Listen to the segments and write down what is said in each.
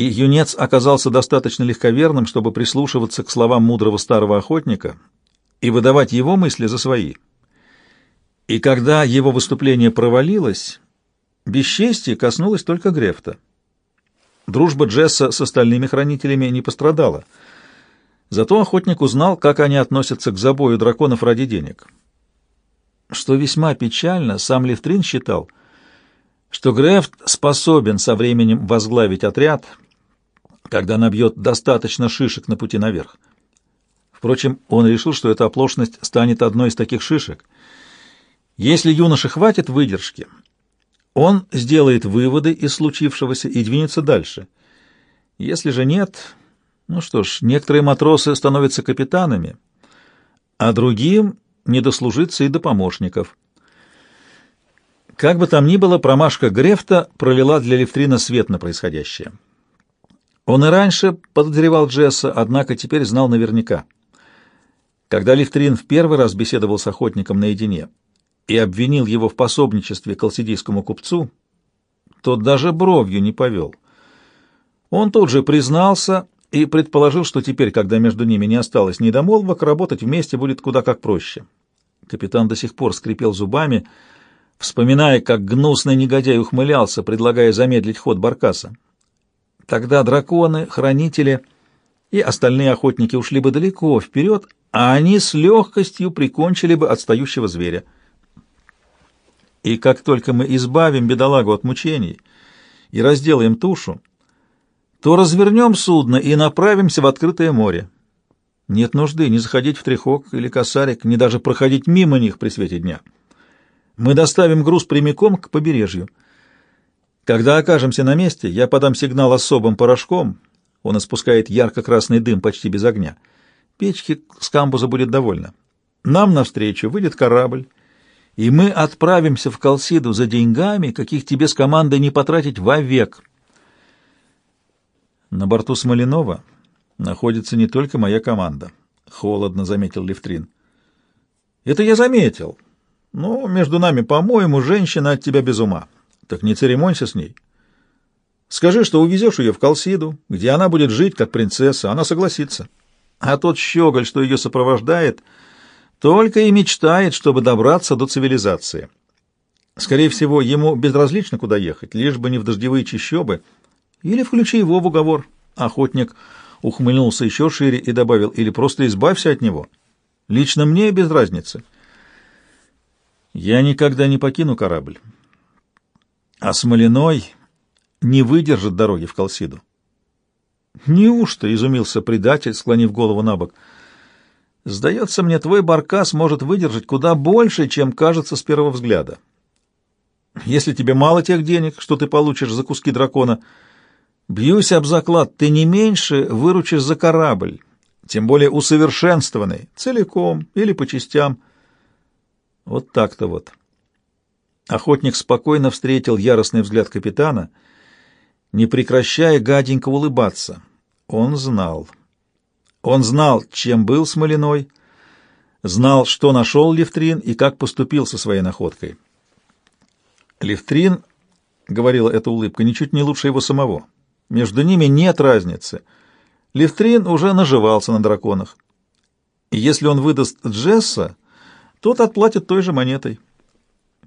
и юнец оказался достаточно легковерным, чтобы прислушиваться к словам мудрого старого охотника и выдавать его мысли за свои. И когда его выступление провалилось, бесчестие коснулось только Грефта. Дружба Джесса с остальными хранителями не пострадала. Зато охотник узнал, как они относятся к забою драконов ради денег. Что весьма печально, сам Левтрин считал, что Грефт способен со временем возглавить отряд, когда набьет достаточно шишек на пути наверх. Впрочем, он решил, что эта оплошность станет одной из таких шишек. Если юноше хватит выдержки, он сделает выводы из случившегося и двинется дальше. Если же нет, ну что ж, некоторые матросы становятся капитанами, а другим не дослужиться и до помощников. Как бы там ни было, промашка Грефта пролила для Левтрина свет на происходящее. Он и раньше подозревал Джесса, однако теперь знал наверняка. Когда Левтрин в первый раз беседовал с охотником наедине и обвинил его в пособничестве колсидийскому купцу, тот даже бровью не повел. Он тут же признался и предположил, что теперь, когда между ними не осталось недомолвок, работать вместе будет куда как проще. Капитан до сих пор скрипел зубами, вспоминая, как гнусный негодяй ухмылялся, предлагая замедлить ход баркаса. Тогда драконы, хранители и остальные охотники ушли бы далеко вперед, а они с легкостью прикончили бы отстающего зверя. И как только мы избавим бедолагу от мучений и разделаем тушу, то развернем судно и направимся в открытое море. Нет нужды ни заходить в трехок или косарик, ни даже проходить мимо них при свете дня. Мы доставим груз прямиком к побережью. Когда окажемся на месте, я подам сигнал особым порошком. Он испускает ярко-красный дым почти без огня. Печки с камбуза будет довольна. Нам навстречу выйдет корабль, и мы отправимся в Колсиду за деньгами, каких тебе с командой не потратить вовек. На борту Смоленова находится не только моя команда, — холодно заметил Левтрин. Это я заметил. Но между нами, по-моему, женщина от тебя без ума. Так не церемонься с ней. Скажи, что увезешь ее в Колсиду, где она будет жить, как принцесса, она согласится. А тот щеголь, что ее сопровождает, только и мечтает, чтобы добраться до цивилизации. Скорее всего, ему безразлично, куда ехать, лишь бы не в дождевые чащобы. Или включи его в уговор. Охотник ухмыльнулся еще шире и добавил, или просто избавься от него. Лично мне без разницы. Я никогда не покину корабль. А Смолиной не выдержит дороги в Колсиду. «Неужто?» — изумился предатель, склонив голову на бок. «Сдается мне, твой баркас может выдержать куда больше, чем кажется с первого взгляда. Если тебе мало тех денег, что ты получишь за куски дракона, бьюсь об заклад, ты не меньше выручишь за корабль, тем более усовершенствованный, целиком или по частям. Вот так-то вот». Охотник спокойно встретил яростный взгляд капитана — не прекращая гаденько улыбаться. Он знал. Он знал, чем был Смолиной, знал, что нашел Левтрин и как поступил со своей находкой. Левтрин, — говорила эта улыбка, — ничуть не лучше его самого. Между ними нет разницы. Левтрин уже наживался на драконах. Если он выдаст Джесса, тот отплатит той же монетой.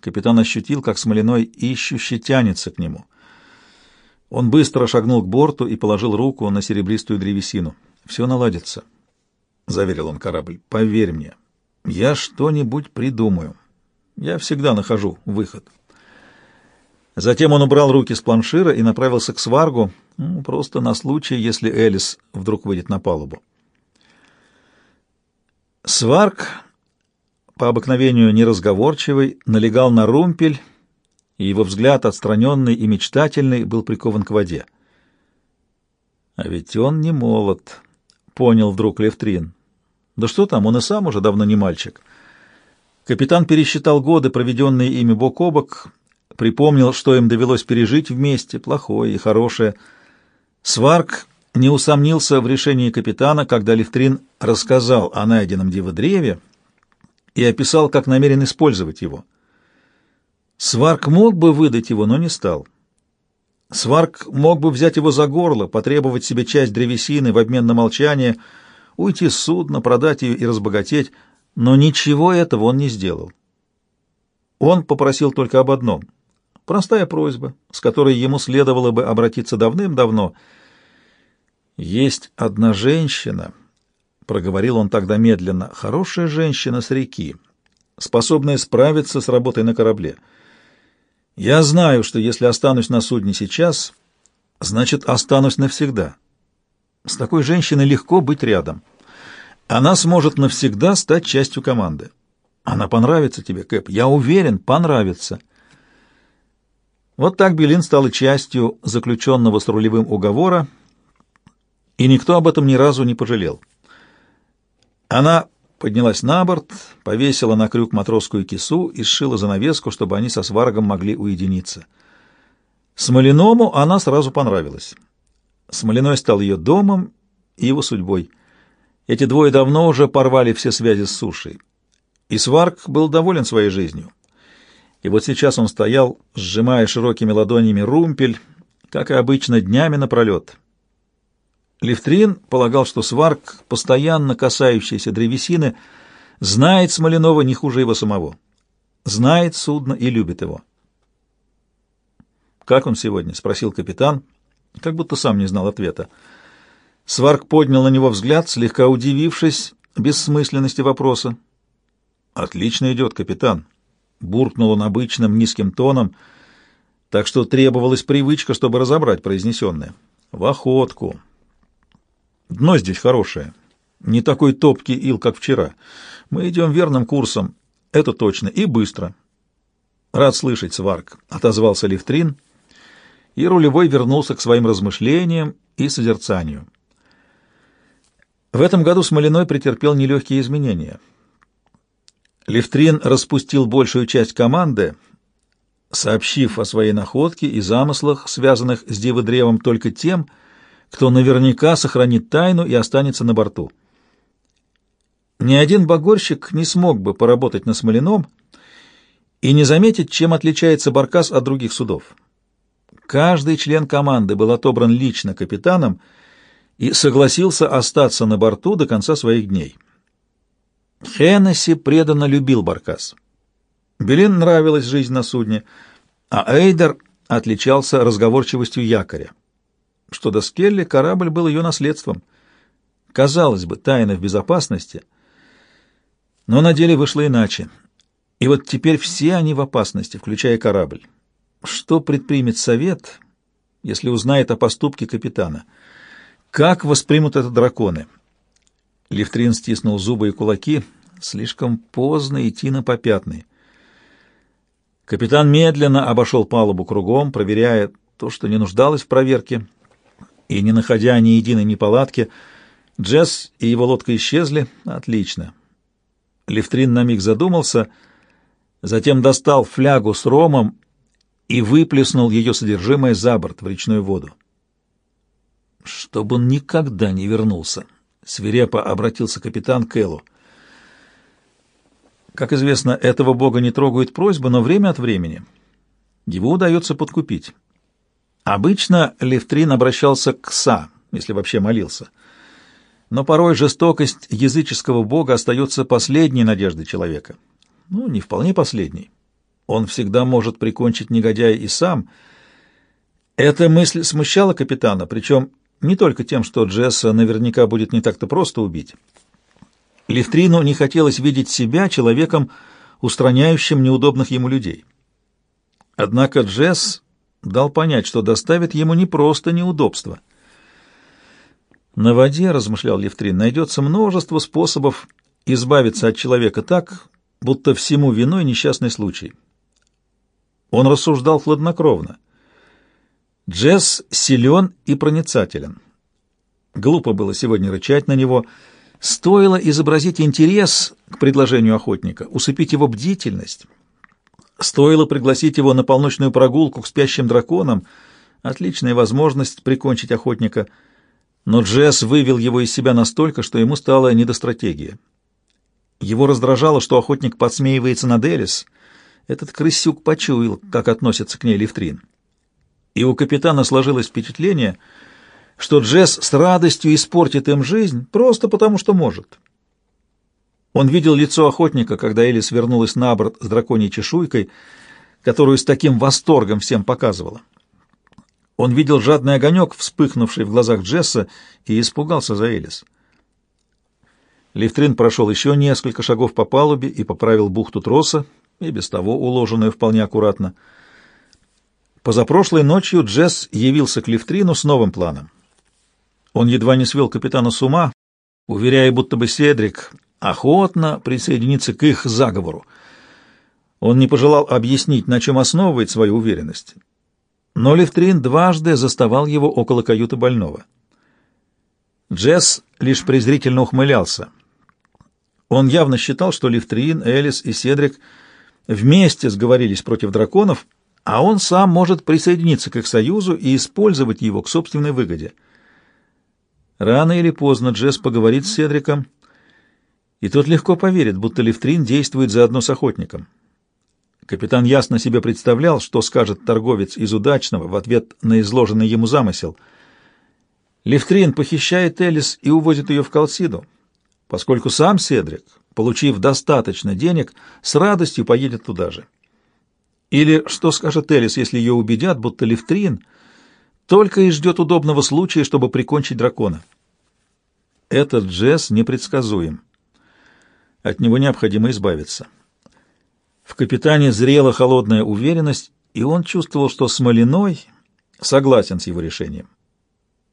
Капитан ощутил, как Смолиной ищуще тянется к нему. Он быстро шагнул к борту и положил руку на серебристую древесину. «Все наладится», — заверил он корабль. «Поверь мне, я что-нибудь придумаю. Я всегда нахожу выход». Затем он убрал руки с планшира и направился к сваргу, ну, просто на случай, если Элис вдруг выйдет на палубу. Сварг, по обыкновению неразговорчивый, налегал на румпель и его взгляд, отстраненный и мечтательный, был прикован к воде. «А ведь он не молод», — понял вдруг Левтрин. «Да что там, он и сам уже давно не мальчик». Капитан пересчитал годы, проведенные ими бок о бок, припомнил, что им довелось пережить вместе, плохое и хорошее. Сварк не усомнился в решении капитана, когда Левтрин рассказал о найденном диводреве и описал, как намерен использовать его. Сварк мог бы выдать его, но не стал. Сварк мог бы взять его за горло, потребовать себе часть древесины в обмен на молчание, уйти с судна, продать ее и разбогатеть, но ничего этого он не сделал. Он попросил только об одном — простая просьба, с которой ему следовало бы обратиться давным-давно. «Есть одна женщина», — проговорил он тогда медленно, — «хорошая женщина с реки, способная справиться с работой на корабле». Я знаю, что если останусь на судне сейчас, значит, останусь навсегда. С такой женщиной легко быть рядом. Она сможет навсегда стать частью команды. Она понравится тебе, Кэп. Я уверен, понравится. Вот так Белин стала частью заключенного с рулевым уговора, и никто об этом ни разу не пожалел. Она поднялась на борт, повесила на крюк матросскую кису и сшила занавеску, чтобы они со сваргом могли уединиться. Смоляному она сразу понравилась. Смоляной стал ее домом и его судьбой. Эти двое давно уже порвали все связи с сушей. И Сварг был доволен своей жизнью. И вот сейчас он стоял, сжимая широкими ладонями румпель, как и обычно, днями напролет. Левтрин полагал, что сварк, постоянно касающийся древесины, знает Смоленова не хуже его самого. Знает судно и любит его. «Как он сегодня?» — спросил капитан, как будто сам не знал ответа. Сварк поднял на него взгляд, слегка удивившись бессмысленности вопроса. «Отлично идет, капитан», — буркнул он обычным низким тоном, так что требовалась привычка, чтобы разобрать произнесенное. «В охотку». Дно здесь хорошее. Не такой топкий ил, как вчера. Мы идем верным курсом. Это точно. И быстро. Рад слышать, Сварк, — отозвался Левтрин, и рулевой вернулся к своим размышлениям и созерцанию. В этом году Смолиной претерпел нелегкие изменения. Левтрин распустил большую часть команды, сообщив о своей находке и замыслах, связанных с Диводревом, только тем, что кто наверняка сохранит тайну и останется на борту. Ни один багорщик не смог бы поработать на Смоленом и не заметить, чем отличается Баркас от других судов. Каждый член команды был отобран лично капитаном и согласился остаться на борту до конца своих дней. Хеннесси преданно любил Баркас. Белин нравилась жизнь на судне, а Эйдер отличался разговорчивостью якоря что до Скелли корабль был ее наследством. Казалось бы, тайна в безопасности, но на деле вышло иначе. И вот теперь все они в опасности, включая корабль. Что предпримет совет, если узнает о поступке капитана? Как воспримут это драконы? Левтрин стиснул зубы и кулаки. Слишком поздно идти на попятный. Капитан медленно обошел палубу кругом, проверяя то, что не нуждалось в проверке, и, не находя ни единой неполадки, Джесс и его лодка исчезли. Отлично. Левтрин на миг задумался, затем достал флягу с ромом и выплеснул ее содержимое за борт в речную воду. «Чтобы он никогда не вернулся», — свирепо обратился капитан к Эллу. Как известно, этого бога не трогают просьбы, но время от времени его удается подкупить. Обычно Левтрин обращался к Са, если вообще молился. Но порой жестокость языческого бога остается последней надеждой человека. Ну, не вполне последней. Он всегда может прикончить негодяя и сам. Эта мысль смущала капитана, причем не только тем, что Джесса наверняка будет не так-то просто убить. Левтрину не хотелось видеть себя человеком, устраняющим неудобных ему людей. Однако Джесс дал понять, что доставит ему не просто неудобства. На воде, размышлял Левтрин, найдется множество способов избавиться от человека так, будто всему виной несчастный случай. Он рассуждал хладнокровно. Джесс силен и проницателен. Глупо было сегодня рычать на него. Стоило изобразить интерес к предложению охотника, усыпить его бдительность, Стоило пригласить его на полночную прогулку к спящим драконам, отличная возможность прикончить охотника, но Джесс вывел его из себя настолько, что ему стало не до стратегии. Его раздражало, что охотник подсмеивается над Элис. Этот крысюк почуял, как относится к ней Левтрин. и у капитана сложилось впечатление, что Джесс с радостью испортит им жизнь просто потому, что может. Он видел лицо охотника, когда Элис вернулась на борт с драконьей чешуйкой, которую с таким восторгом всем показывала. Он видел жадный огонек, вспыхнувший в глазах Джесса, и испугался за Элис. Лифтрин прошел еще несколько шагов по палубе и поправил бухту троса, и без того уложенную вполне аккуратно. Позапрошлой ночью Джесс явился к Лифтрину с новым планом. Он едва не свел капитана с ума, уверяя, будто бы Седрик охотно присоединится к их заговору. Он не пожелал объяснить, на чем основывает свою уверенность. Но Левтрин дважды заставал его около каюты больного. Джесс лишь презрительно ухмылялся. Он явно считал, что Левтрин, Элис и Седрик вместе сговорились против драконов, а он сам может присоединиться к их союзу и использовать его к собственной выгоде. Рано или поздно Джесс поговорит с Седриком, и тот легко поверит, будто Левтрин действует заодно с охотником. Капитан ясно себе представлял, что скажет торговец из удачного в ответ на изложенный ему замысел. Левтрин похищает Элис и увозит ее в Калсиду, поскольку сам Седрик, получив достаточно денег, с радостью поедет туда же. Или что скажет Элис, если ее убедят, будто Левтрин только и ждет удобного случая, чтобы прикончить дракона? Этот Джесс непредсказуем. От него необходимо избавиться. В капитане зрела холодная уверенность, и он чувствовал, что Смолиной согласен с его решением.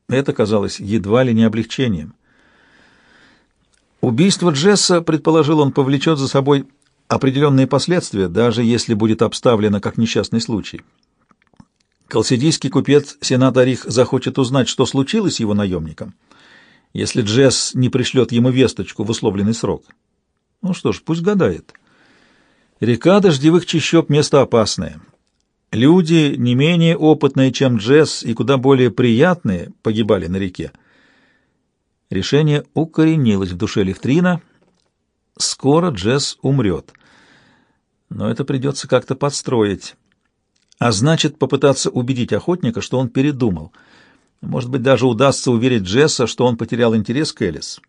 Это казалось едва ли не облегчением. Убийство Джесса, предположил он, повлечет за собой определенные последствия, даже если будет обставлено как несчастный случай. Колсидийский купец Сенат Арих захочет узнать, что случилось с его наемником, если Джесс не пришлет ему весточку в условленный срок. Ну что ж, пусть гадает. Река дождевых чащоб — место опасное. Люди, не менее опытные, чем Джесс, и куда более приятные, погибали на реке. Решение укоренилось в душе Левтрина. Скоро Джесс умрет. Но это придется как-то подстроить. А значит, попытаться убедить охотника, что он передумал. Может быть, даже удастся уверить Джесса, что он потерял интерес к Элис.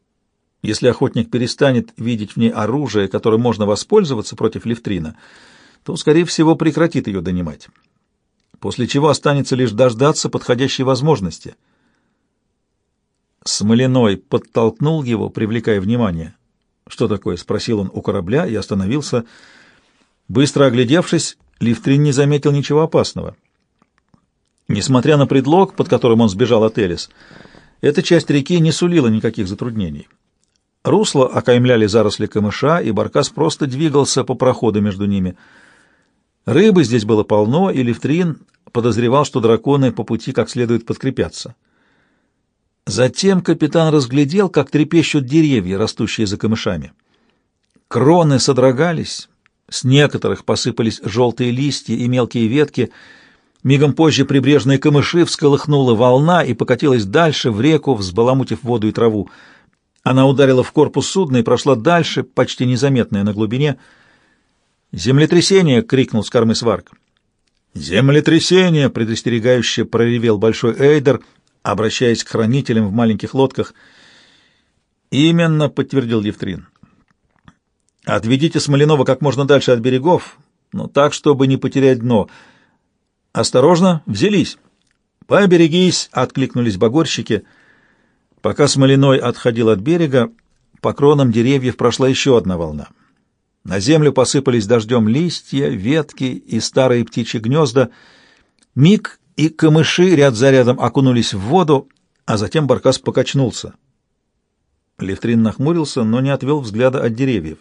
Если охотник перестанет видеть в ней оружие, которым можно воспользоваться против Левтрина, то, скорее всего, прекратит ее донимать. После чего останется лишь дождаться подходящей возможности. Смоляной подтолкнул его, привлекая внимание. «Что такое?» — спросил он у корабля и остановился. Быстро оглядевшись, Левтрин не заметил ничего опасного. Несмотря на предлог, под которым он сбежал от Элис, эта часть реки не сулила никаких затруднений. Русло окаймляли заросли камыша, и Баркас просто двигался по проходу между ними. Рыбы здесь было полно, и Левтрин подозревал, что драконы по пути как следует подкрепятся. Затем капитан разглядел, как трепещут деревья, растущие за камышами. Кроны содрогались, с некоторых посыпались желтые листья и мелкие ветки. Мигом позже прибрежные камыши всколыхнула волна и покатилась дальше в реку, взбаламутив воду и траву. Она ударила в корпус судна и прошла дальше, почти незаметная на глубине. «Землетрясение!» — крикнул с кормы сварк. «Землетрясение!» — предостерегающе проревел большой Эйдер, обращаясь к хранителям в маленьких лодках. «Именно», — подтвердил Евтрин. «Отведите Смоленова как можно дальше от берегов, но так, чтобы не потерять дно. Осторожно, взялись!» «Поберегись!» — откликнулись багорщики — Пока Смолиной отходил от берега, по кронам деревьев прошла еще одна волна. На землю посыпались дождем листья, ветки и старые птичьи гнезда. Миг и камыши ряд за рядом окунулись в воду, а затем баркас покачнулся. Левтрин нахмурился, но не отвел взгляда от деревьев.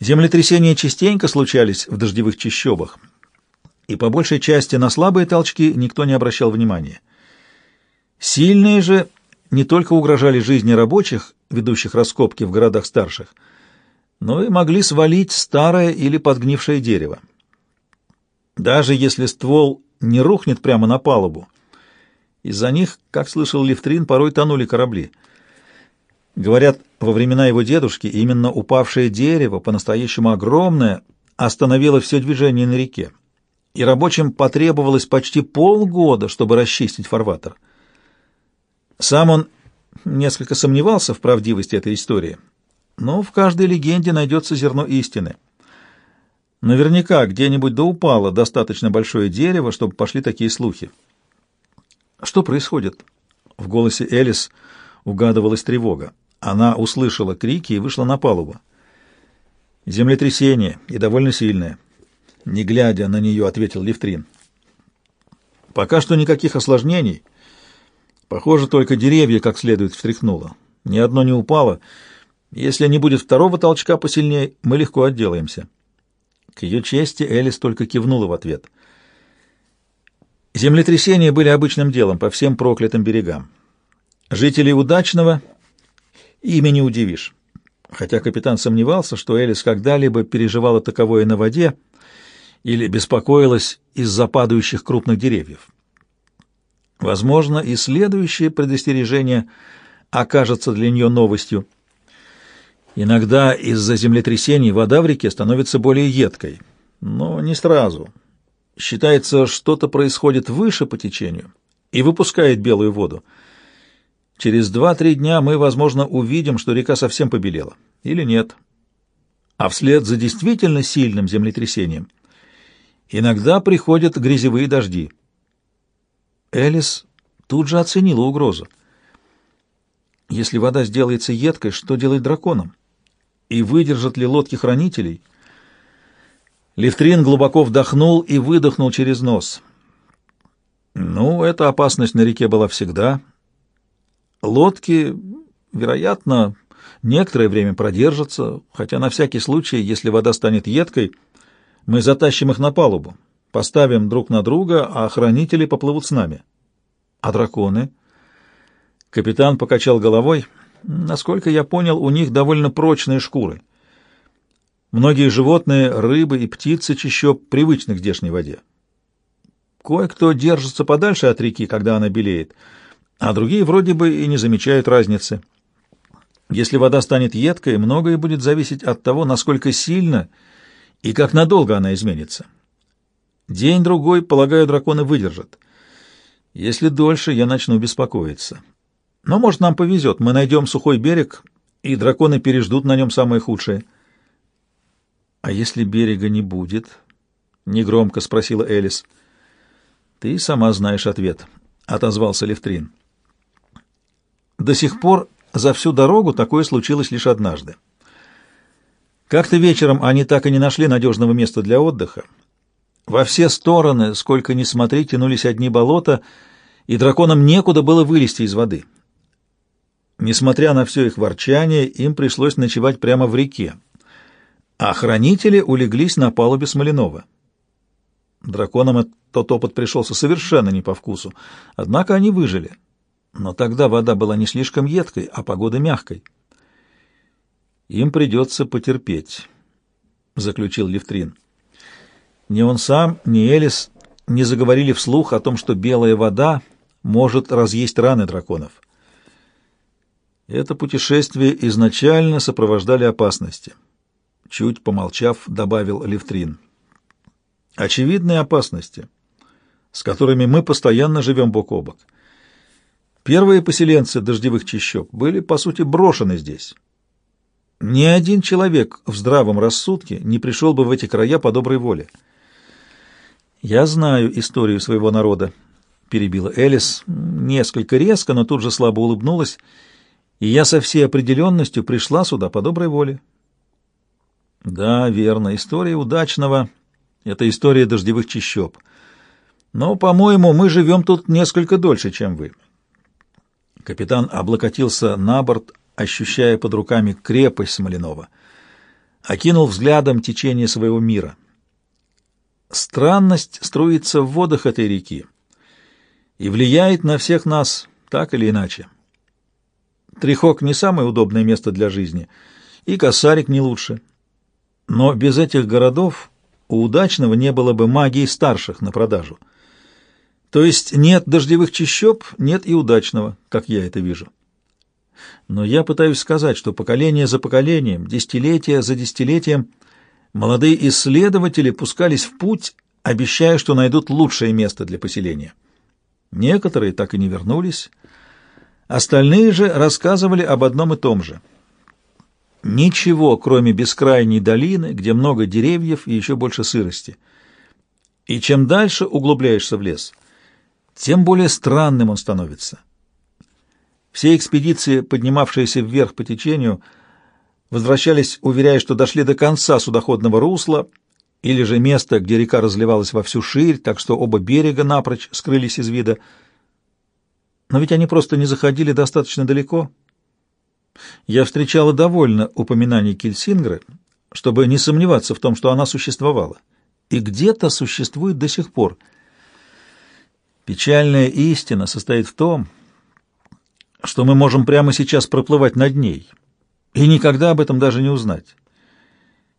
Землетрясения частенько случались в дождевых чащобах, и по большей части на слабые толчки никто не обращал внимания. Сильные же не только угрожали жизни рабочих, ведущих раскопки в городах старших, но и могли свалить старое или подгнившее дерево. Даже если ствол не рухнет прямо на палубу, из-за них, как слышал Левтрин, порой тонули корабли. Говорят, во времена его дедушки именно упавшее дерево, по-настоящему огромное, остановило все движение на реке. и рабочим потребовалось почти полгода, чтобы расчистить фарватер. Сам он несколько сомневался в правдивости этой истории, но в каждой легенде найдется зерно истины. Наверняка где-нибудь да упало достаточно большое дерево, чтобы пошли такие слухи. Что происходит? В голосе Элис угадывалась тревога. Она услышала крики и вышла на палубу. Землетрясение, и довольно сильное. Не глядя на нее, ответил Левтрин. Пока что никаких осложнений. Похоже, только деревья как следует встряхнуло. Ни одно не упало. Если не будет второго толчка посильнее, мы легко отделаемся. К ее чести Элис только кивнула в ответ. Землетрясения были обычным делом по всем проклятым берегам. Жителей Удачного ими не удивишь. Хотя капитан сомневался, что Элис когда-либо переживала таковое на воде или беспокоилась из-за падающих крупных деревьев. Возможно, и следующее предостережение окажется для нее новостью — Иногда из-за землетрясений вода в реке становится более едкой, но не сразу. Считается, что-то происходит выше по течению и выпускает белую воду. Через два-три дня мы, возможно, увидим, что река совсем побелела. Или нет. А вслед за действительно сильным землетрясением иногда приходят грязевые дожди. Элис тут же оценила угрозу. Если вода сделается едкой, что делать драконом? и выдержат ли лодки хранителей. Левтрин глубоко вдохнул и выдохнул через нос. Ну, эта опасность на реке была всегда. Лодки, вероятно, некоторое время продержатся, хотя на всякий случай, если вода станет едкой, мы затащим их на палубу, поставим друг на друга, а хранители поплывут с нами. А драконы? Капитан покачал головой — Насколько я понял, у них довольно прочные шкуры. Многие животные, рыбы и птицы чаще привычны к здешней воде. Кое-кто держится подальше от реки, когда она белеет, а другие вроде бы и не замечают разницы. Если вода станет едкой, многое будет зависеть от того, насколько сильно и как надолго она изменится. День-другой, полагаю, драконы выдержат. Если дольше, я начну беспокоиться. Но, может, нам повезет, мы найдем сухой берег, и драконы переждут на нем самое худшее. — А если берега не будет? — негромко спросила Элис. — Ты сама знаешь ответ, — отозвался Левтрин. До сих пор за всю дорогу такое случилось лишь однажды. Как-то вечером они так и не нашли надежного места для отдыха. Во все стороны, сколько ни смотри, тянулись одни болота, и драконам некуда было вылезти из воды. Несмотря на все их ворчание, им пришлось ночевать прямо в реке, а хранители улеглись на палубе Смоленова. Драконам тот опыт пришелся совершенно не по вкусу, однако они выжили. Но тогда вода была не слишком едкой, а погода мягкой. «Им придется потерпеть», — заключил Левтрин. Ни он сам, ни Элис не заговорили вслух о том, что белая вода может разъесть раны драконов. Это путешествие изначально сопровождали опасности. Чуть помолчав, добавил Левтрин. Очевидные опасности, с которыми мы постоянно живем бок о бок. Первые поселенцы дождевых чащоб были, по сути, брошены здесь. Ни один человек в здравом рассудке не пришел бы в эти края по доброй воле. «Я знаю историю своего народа», — перебила Элис, несколько резко, но тут же слабо улыбнулась — и я со всей определенностью пришла сюда по доброй воле. Да, верно, история удачного — это история дождевых чащоб. Но, по-моему, мы живем тут несколько дольше, чем вы. Капитан облокотился на борт, ощущая под руками крепость Смоленова, окинул взглядом течение своего мира. Странность струится в водах этой реки и влияет на всех нас так или иначе. Трихок не самое удобное место для жизни, и Косарик не лучше. Но без этих городов у удачного не было бы магии старших на продажу. То есть нет дождевых чащоб, нет и удачного, как я это вижу. Но я пытаюсь сказать, что поколение за поколением, десятилетие за десятилетием молодые исследователи пускались в путь, обещая, что найдут лучшее место для поселения. Некоторые так и не вернулись, остальные же рассказывали об одном и том же. Ничего, кроме бескрайней долины, где много деревьев и еще больше сырости. И чем дальше углубляешься в лес, тем более странным он становится. Все экспедиции, поднимавшиеся вверх по течению, возвращались, уверяя, что дошли до конца судоходного русла, или же места, где река разливалась во всю ширь, так что оба берега напрочь скрылись из вида. Но ведь они просто не заходили достаточно далеко. Я встречала довольно упоминаний Кельсингры, чтобы не сомневаться в том, что она существовала. И где-то существует до сих пор. Печальная истина состоит в том, что мы можем прямо сейчас проплывать над ней и никогда об этом даже не узнать.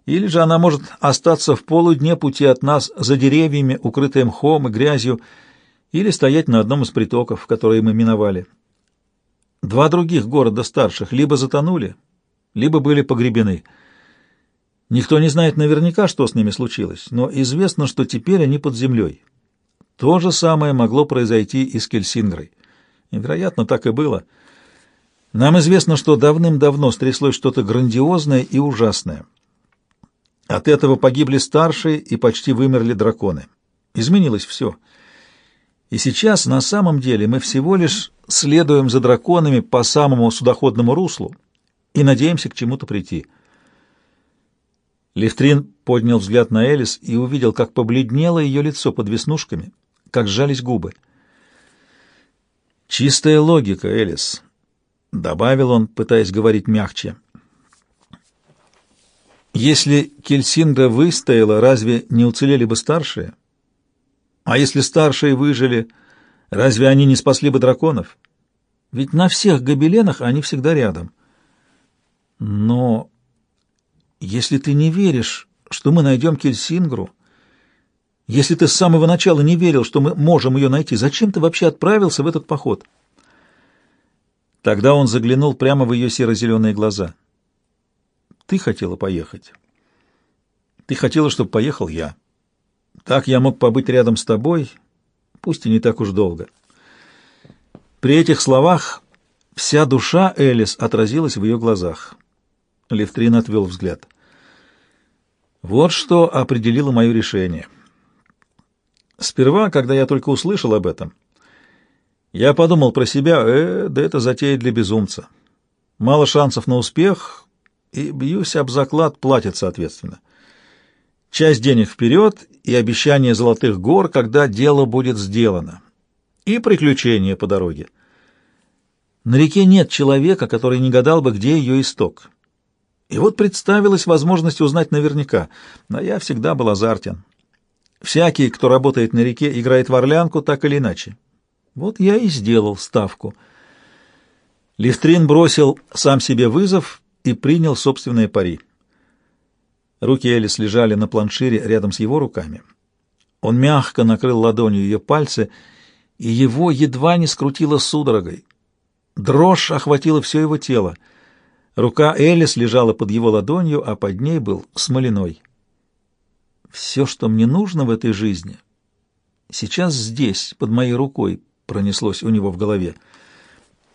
Или же она может остаться в полудне пути от нас за деревьями, укрытая мхом и грязью, или стоять на одном из притоков, которые мы миновали. Два других города старших либо затонули, либо были погребены. Никто не знает наверняка, что с ними случилось, но известно, что теперь они под землей. То же самое могло произойти и с Кельсингрой. И, вероятно, так и было. Нам известно, что давным-давно стряслось что-то грандиозное и ужасное — от этого погибли старшие и почти вымерли драконы. Изменилось все. И сейчас на самом деле мы всего лишь следуем за драконами по самому судоходному руслу и надеемся к чему-то прийти. Левтрин поднял взгляд на Элис и увидел, как побледнело ее лицо под веснушками, как сжались губы. «Чистая логика, Элис», — добавил он, пытаясь говорить мягче. Если Кельсинга выстояла, разве не уцелели бы старшие? А если старшие выжили, разве они не спасли бы драконов? Ведь на всех гобеленах они всегда рядом. Но если ты не веришь, что мы найдем Кельсингру, если ты с самого начала не верил, что мы можем ее найти, зачем ты вообще отправился в этот поход? Тогда он заглянул прямо в ее серо-зеленые глаза — ты хотела поехать. Ты хотела, чтобы поехал я. Так я мог побыть рядом с тобой, пусть и не так уж долго. При этих словах вся душа Элис отразилась в ее глазах. Левтрин отвел взгляд. Вот что определило мое решение. Сперва, когда я только услышал об этом, я подумал про себя, э, да это затея для безумца. Мало шансов на успех, и, бьюсь об заклад, платят соответственно. Часть денег вперед и обещание золотых гор, когда дело будет сделано. И приключения по дороге. На реке нет человека, который не гадал бы, где ее исток. И вот представилась возможность узнать наверняка, но я всегда был азартен. Всякий, кто работает на реке, играет в орлянку так или иначе. Вот я и сделал ставку. Лифтрин бросил сам себе вызов и принял собственные пари. Руки Элис лежали на планшире рядом с его руками. Он мягко накрыл ладонью ее пальцы, и его едва не скрутило судорогой. Дрожь охватила все его тело. Рука Элис лежала под его ладонью, а под ней был смоляной. «Все, что мне нужно в этой жизни, сейчас здесь, под моей рукой», — пронеслось у него в голове.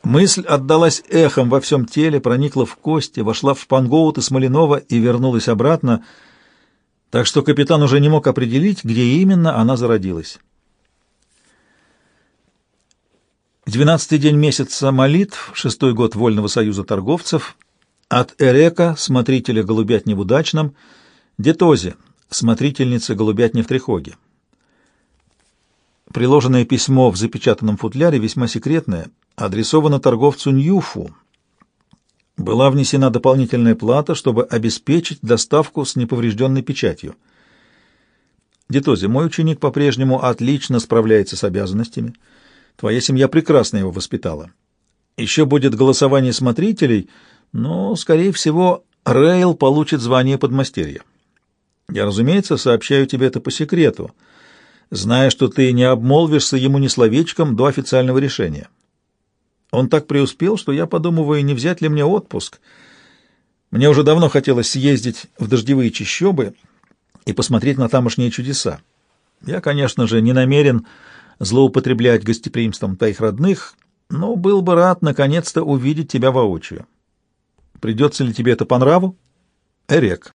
Мысль отдалась эхом во всем теле, проникла в кости, вошла в шпангоут и Смоленова и вернулась обратно, так что капитан уже не мог определить, где именно она зародилась. Двенадцатый день месяца молитв, шестой год Вольного союза торговцев, от Эрека, смотрителя голубятни в Удачном, Детозе, смотрительницы голубятни в Трихоге. Приложенное письмо в запечатанном футляре весьма секретное, адресовано торговцу Ньюфу. Была внесена дополнительная плата, чтобы обеспечить доставку с неповрежденной печатью. Детози, мой ученик по-прежнему отлично справляется с обязанностями. Твоя семья прекрасно его воспитала. Еще будет голосование смотрителей, но, скорее всего, Рейл получит звание подмастерья. Я, разумеется, сообщаю тебе это по секрету — зная, что ты не обмолвишься ему ни словечком до официального решения. Он так преуспел, что я подумываю, не взять ли мне отпуск. Мне уже давно хотелось съездить в дождевые чащобы и посмотреть на тамошние чудеса. Я, конечно же, не намерен злоупотреблять гостеприимством твоих родных, но был бы рад наконец-то увидеть тебя воочию. Придется ли тебе это по нраву? Эрек.